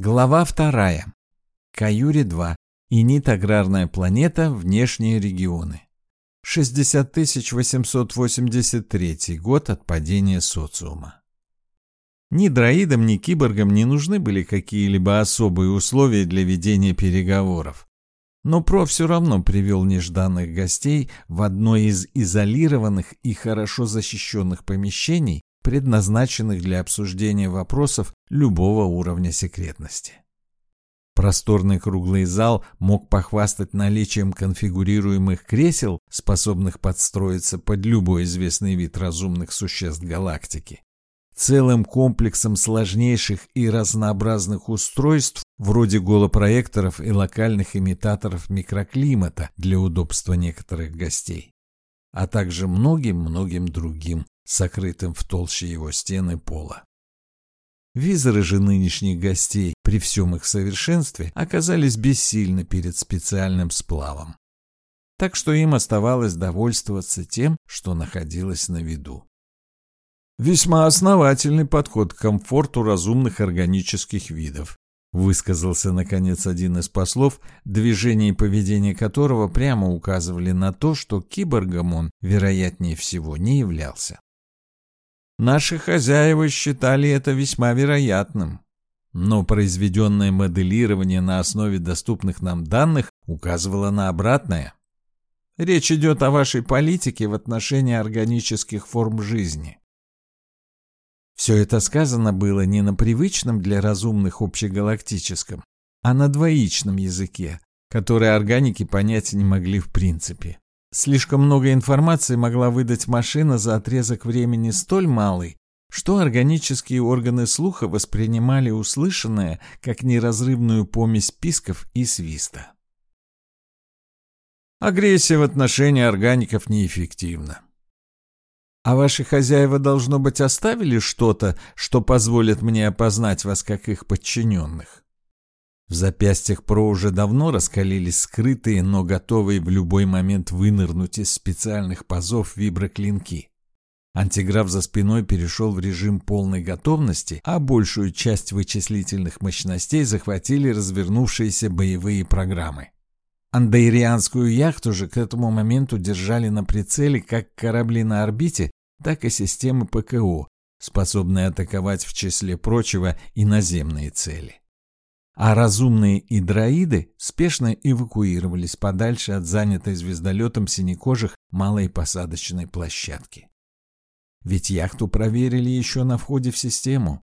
Глава вторая. Каюри-2. Инит аграрная планета. Внешние регионы. 60 883 год от падения социума. Ни дроидам, ни киборгам не нужны были какие-либо особые условия для ведения переговоров. Но Про все равно привел нежданных гостей в одно из изолированных и хорошо защищенных помещений, предназначенных для обсуждения вопросов любого уровня секретности. Просторный круглый зал мог похвастать наличием конфигурируемых кресел, способных подстроиться под любой известный вид разумных существ галактики. Целым комплексом сложнейших и разнообразных устройств, вроде голопроекторов и локальных имитаторов микроклимата для удобства некоторых гостей, а также многим-многим другим сокрытым в толще его стены пола. Визоры же нынешних гостей, при всем их совершенстве, оказались бессильны перед специальным сплавом. Так что им оставалось довольствоваться тем, что находилось на виду. «Весьма основательный подход к комфорту разумных органических видов», высказался, наконец, один из послов, движение и поведение которого прямо указывали на то, что киборгом он, вероятнее всего, не являлся. Наши хозяева считали это весьма вероятным. Но произведенное моделирование на основе доступных нам данных указывало на обратное. Речь идет о вашей политике в отношении органических форм жизни. Все это сказано было не на привычном для разумных общегалактическом, а на двоичном языке, который органики понять не могли в принципе. Слишком много информации могла выдать машина за отрезок времени столь малый, что органические органы слуха воспринимали услышанное как неразрывную помесь писков и свиста. Агрессия в отношении органиков неэффективна. А ваши хозяева, должно быть, оставили что-то, что позволит мне опознать вас как их подчиненных? В запястьях Про уже давно раскалились скрытые, но готовые в любой момент вынырнуть из специальных пазов виброклинки. Антиграф за спиной перешел в режим полной готовности, а большую часть вычислительных мощностей захватили развернувшиеся боевые программы. Андейрианскую яхту же к этому моменту держали на прицеле как корабли на орбите, так и системы ПКО, способные атаковать в числе прочего и наземные цели а разумные и дроиды спешно эвакуировались подальше от занятой звездолетом синекожих малой посадочной площадки. Ведь яхту проверили еще на входе в систему,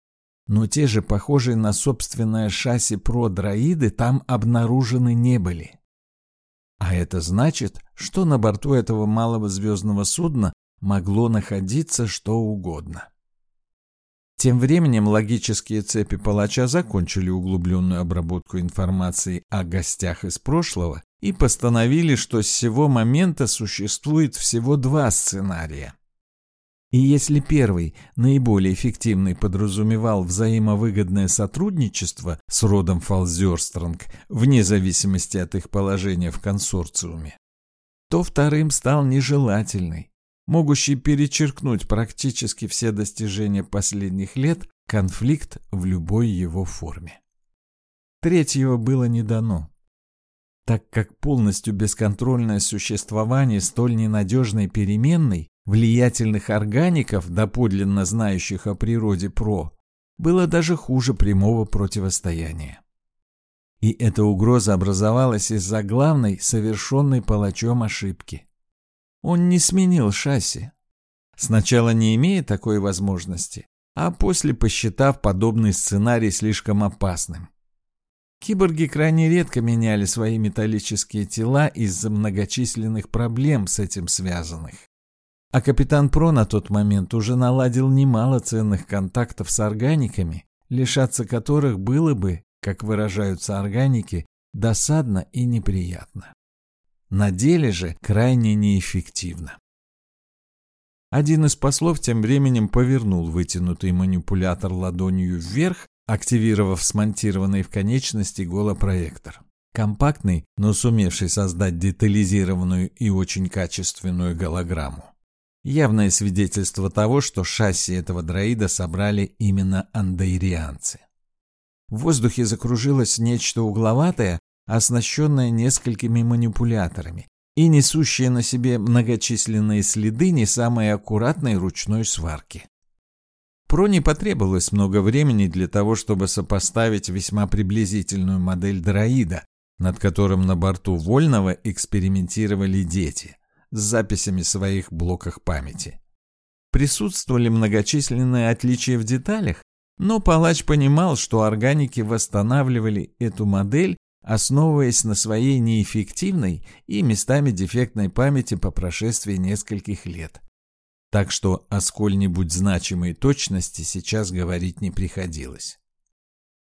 но те же похожие на собственное шасси про-дроиды там обнаружены не были. А это значит, что на борту этого малого звездного судна могло находиться что угодно. Тем временем логические цепи палача закончили углубленную обработку информации о гостях из прошлого и постановили, что с сего момента существует всего два сценария. И если первый, наиболее эффективный, подразумевал взаимовыгодное сотрудничество с родом Фалзерстронг, вне зависимости от их положения в консорциуме, то вторым стал нежелательный, могущий перечеркнуть практически все достижения последних лет, конфликт в любой его форме. Третьего было не дано, так как полностью бесконтрольное существование столь ненадежной переменной, влиятельных органиков, доподлинно знающих о природе ПРО, было даже хуже прямого противостояния. И эта угроза образовалась из-за главной, совершенной палачом ошибки. Он не сменил шасси. Сначала не имея такой возможности, а после посчитав подобный сценарий слишком опасным. Киборги крайне редко меняли свои металлические тела из-за многочисленных проблем с этим связанных. А капитан Про на тот момент уже наладил немало ценных контактов с органиками, лишаться которых было бы, как выражаются органики, досадно и неприятно. На деле же крайне неэффективно. Один из послов тем временем повернул вытянутый манипулятор ладонью вверх, активировав смонтированный в конечности голопроектор. Компактный, но сумевший создать детализированную и очень качественную голограмму. Явное свидетельство того, что шасси этого дроида собрали именно андейрианцы. в воздухе закружилось нечто угловатое, оснащенное несколькими манипуляторами и несущее на себе многочисленные следы не самой аккуратной ручной сварки. Про не потребовалось много времени для того, чтобы сопоставить весьма приблизительную модель дроида, над которым на борту Вольного экспериментировали дети, с записями своих блоках памяти. Присутствовали многочисленные отличия в деталях, но палач понимал, что органики восстанавливали эту модель, основываясь на своей неэффективной и местами дефектной памяти по прошествии нескольких лет так что о сколь-нибудь значимой точности сейчас говорить не приходилось.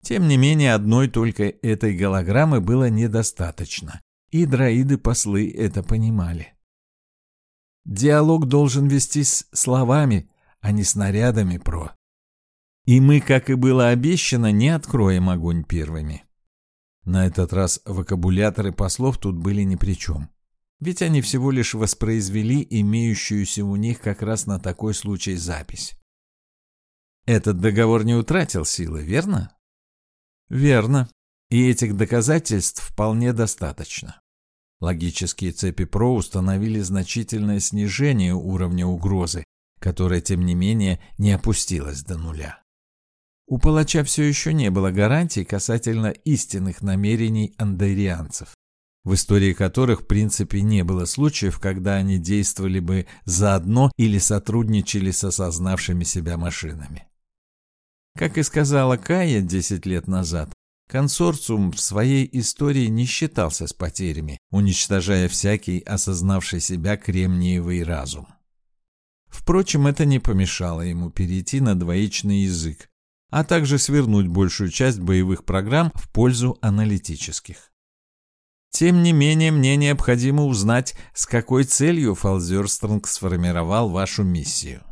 Тем не менее, одной только этой голограммы было недостаточно, и дроиды-послы это понимали. Диалог должен вестись словами, а не снарядами, про. И мы, как и было обещано, не откроем огонь первыми. На этот раз вокабуляторы послов тут были ни при чем. Ведь они всего лишь воспроизвели имеющуюся у них как раз на такой случай запись. Этот договор не утратил силы, верно? Верно. И этих доказательств вполне достаточно. Логические цепи ПРО установили значительное снижение уровня угрозы, которое, тем не менее, не опустилось до нуля. У палача все еще не было гарантий касательно истинных намерений андерианцев в истории которых в принципе не было случаев, когда они действовали бы заодно или сотрудничали с осознавшими себя машинами. Как и сказала Кая 10 лет назад, консорциум в своей истории не считался с потерями, уничтожая всякий осознавший себя кремниевый разум. Впрочем, это не помешало ему перейти на двоичный язык, а также свернуть большую часть боевых программ в пользу аналитических. Тем не менее, мне необходимо узнать, с какой целью Фалзерстронг сформировал вашу миссию.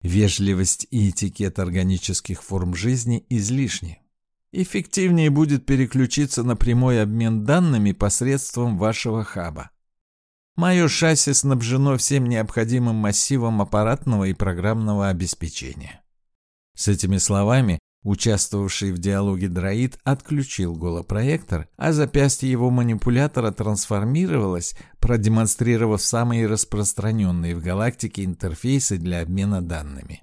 Вежливость и этикет органических форм жизни излишни. Эффективнее будет переключиться на прямой обмен данными посредством вашего хаба. Мое шасси снабжено всем необходимым массивом аппаратного и программного обеспечения. С этими словами Участвовавший в диалоге дроид отключил голопроектор, а запястье его манипулятора трансформировалось, продемонстрировав самые распространенные в галактике интерфейсы для обмена данными.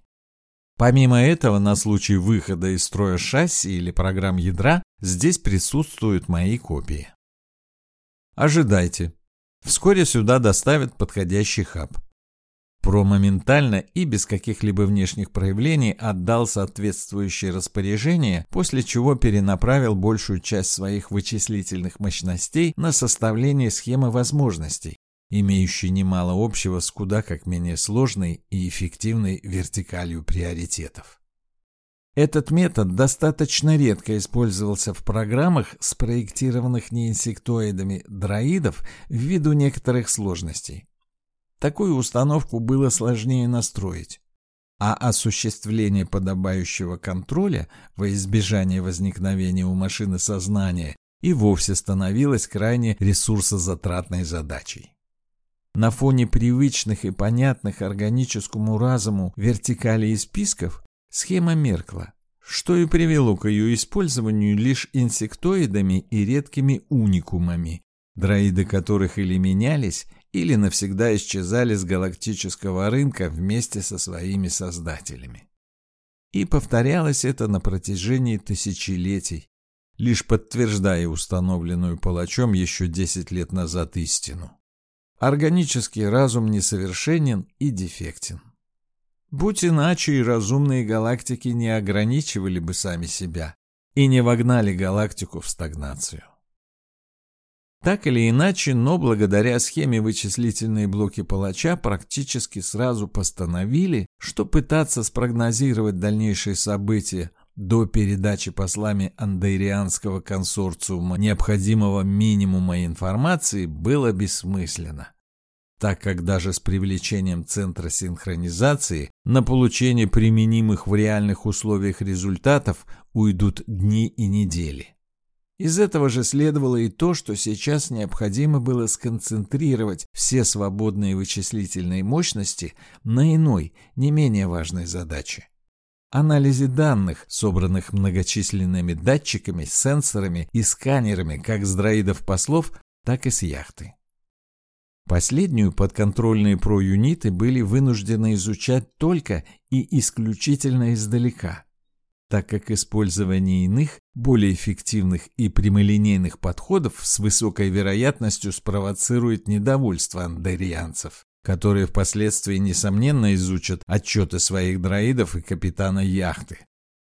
Помимо этого, на случай выхода из строя шасси или программ ядра, здесь присутствуют мои копии. Ожидайте. Вскоре сюда доставят подходящий хаб. Про моментально и без каких-либо внешних проявлений отдал соответствующее распоряжение, после чего перенаправил большую часть своих вычислительных мощностей на составление схемы возможностей, имеющей немало общего с куда как менее сложной и эффективной вертикалью приоритетов. Этот метод достаточно редко использовался в программах, спроектированных неинсектоидами дроидов ввиду некоторых сложностей. Такую установку было сложнее настроить. А осуществление подобающего контроля во избежание возникновения у машины сознания и вовсе становилось крайне ресурсозатратной задачей. На фоне привычных и понятных органическому разуму вертикали и списков схема меркла, что и привело к ее использованию лишь инсектоидами и редкими уникумами, дроиды которых или менялись, или навсегда исчезали с галактического рынка вместе со своими создателями. И повторялось это на протяжении тысячелетий, лишь подтверждая установленную палачом еще 10 лет назад истину. Органический разум несовершенен и дефектен. Будь иначе, и разумные галактики не ограничивали бы сами себя и не вогнали галактику в стагнацию. Так или иначе, но благодаря схеме вычислительные блоки палача практически сразу постановили, что пытаться спрогнозировать дальнейшие события до передачи послами андейрианского консорциума необходимого минимума информации было бессмысленно так как даже с привлечением центра синхронизации на получение применимых в реальных условиях результатов уйдут дни и недели. Из этого же следовало и то, что сейчас необходимо было сконцентрировать все свободные вычислительные мощности на иной, не менее важной задаче. анализе данных, собранных многочисленными датчиками, сенсорами и сканерами как с дроидов-послов, так и с яхты. Последнюю подконтрольные про-юниты были вынуждены изучать только и исключительно издалека, так как использование иных, более эффективных и прямолинейных подходов с высокой вероятностью спровоцирует недовольство андерианцев, которые впоследствии, несомненно, изучат отчеты своих дроидов и капитана яхты,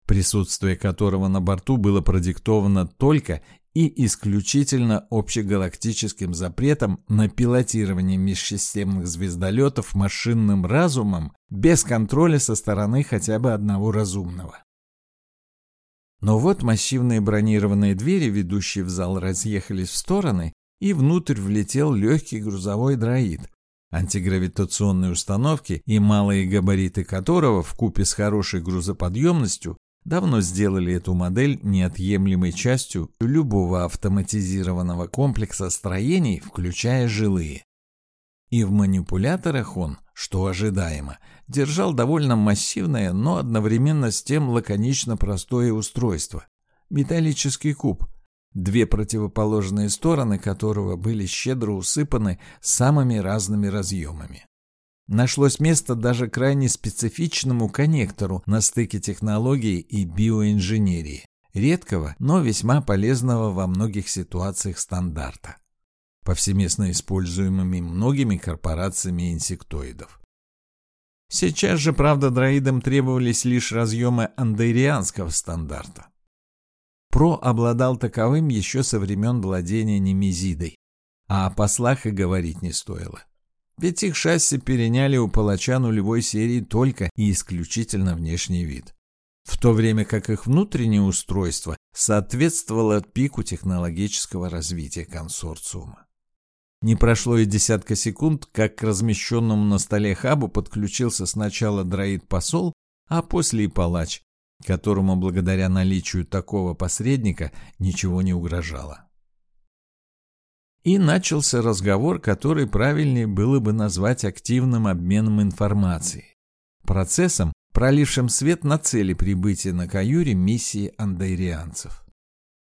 присутствие которого на борту было продиктовано только и исключительно общегалактическим запретом на пилотирование межсистемных звездолетов машинным разумом без контроля со стороны хотя бы одного разумного. Но вот массивные бронированные двери, ведущие в зал, разъехались в стороны, и внутрь влетел легкий грузовой дроид, антигравитационные установки и малые габариты которого в купе с хорошей грузоподъемностью давно сделали эту модель неотъемлемой частью любого автоматизированного комплекса строений, включая жилые. И в манипуляторах он, что ожидаемо, держал довольно массивное, но одновременно с тем лаконично простое устройство – металлический куб, две противоположные стороны которого были щедро усыпаны самыми разными разъемами. Нашлось место даже крайне специфичному коннектору на стыке технологии и биоинженерии, редкого, но весьма полезного во многих ситуациях стандарта, повсеместно используемыми многими корпорациями инсектоидов. Сейчас же, правда, дроидам требовались лишь разъемы андерианского стандарта. Про обладал таковым еще со времен владения Немезидой, а о послах и говорить не стоило. Ведь их шасси переняли у палача нулевой серии только и исключительно внешний вид. В то время как их внутреннее устройство соответствовало пику технологического развития консорциума. Не прошло и десятка секунд, как к размещенному на столе хабу подключился сначала дроид-посол, а после и палач, которому благодаря наличию такого посредника ничего не угрожало. И начался разговор, который правильнее было бы назвать активным обменом информацией. Процессом, пролившим свет на цели прибытия на Каюре миссии андайрианцев.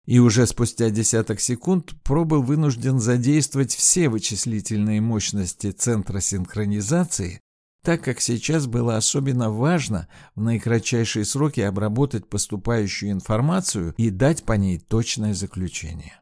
И уже спустя десяток секунд Про был вынужден задействовать все вычислительные мощности Центра синхронизации, так как сейчас было особенно важно в наикратчайшие сроки обработать поступающую информацию и дать по ней точное заключение.